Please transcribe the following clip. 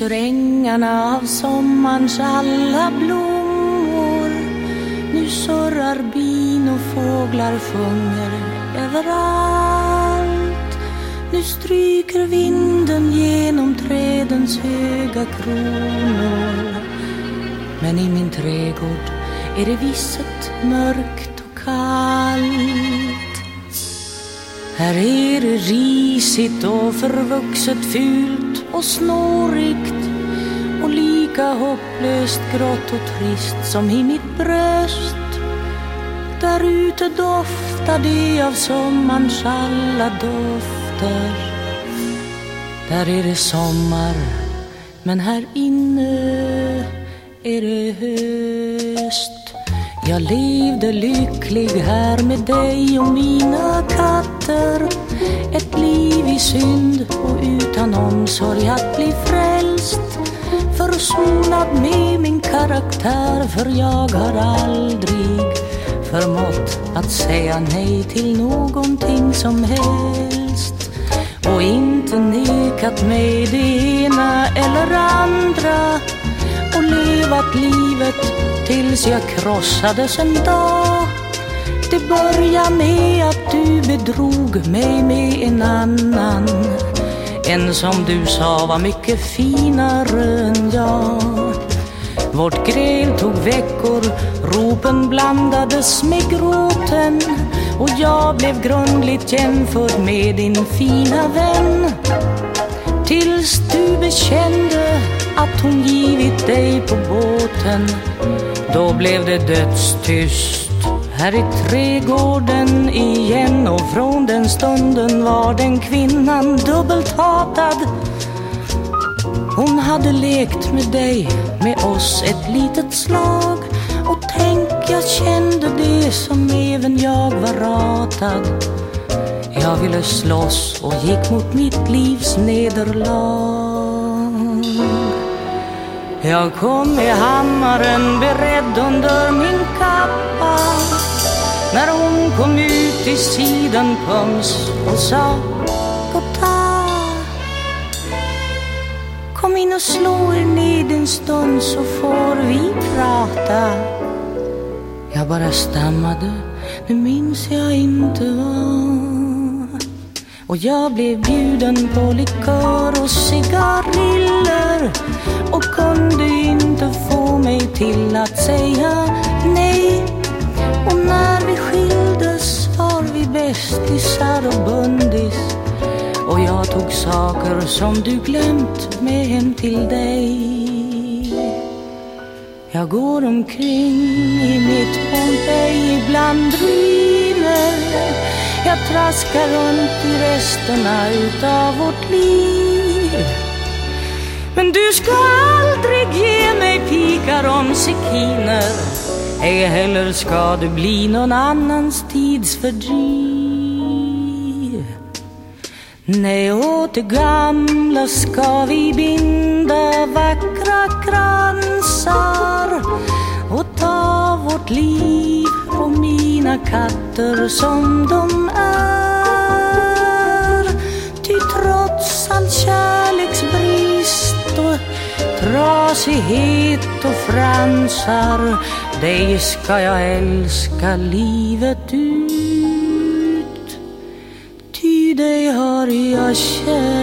vingarna av sommarns alla blommor. Nu surrar bin och fåglar sjunger överallt. Nu stryker vinden genom trädens höga kronor. Men i min trädgård är det visset mörkt och kallt. Här är det risigt och förvuxet fult och snårigt och lika hopplöst grått och trist som i mitt bröst. Där ute doftar det av sommarns alla dofter. Där är det sommar, men här inne är det höst. Jag levde lycklig här med dig och mig katter. Ett liv i synd och utan omsorg att bli frälst. Försonad med min karaktär för jag har aldrig förmått att säga nej till någonting som helst. Och inte nekat mig det ena eller andra och levat livet tills jag krossades en dag. Det börja' med att du bedrog mig med en annan. En som du sa var mycket finare än jag. Vårt gräl tog veckor, ropen blandades med gråten och jag blev grundligt jämförd med din fina vän. Tills du bekände att hon givit dig på båten Då blev det dödstyst här i trädgården igen och från den stunden var den kvinnan dubbelt hatad Hon hade lekt med dig, med oss ett litet slag. Och tänk jag kände det som även jag var ratad. Jag ville slåss och gick mot mitt livs nederlag. Jag kom med hammaren beredd under min kappa när hon kom ut i sidenpums och sa goddag. Kom in och slå er ned en stund så får vi prata. Jag bara stammade, nu minns jag inte vad. Och jag blev bjuden på likör och cigariller och kunde inte få mig till att säga nej. Och när vi skildes var vi bästisar och bundis och jag tog saker som du glömt med hem till dig. Jag går omkring i mitt Pompeji bland ruiner traskar runt i resterna utav vårt liv. Men du ska aldrig ge mig pikar om sekiner. Ej heller ska du bli någon annans tidsfördriv. Nej, åt det gamla ska vi binda vackra kransar och ta vårt liv sina katter som de är. Ty trots all kärleksbrist och trasighet och fransar dig ska jag älska livet ut. Ty dig har jag kär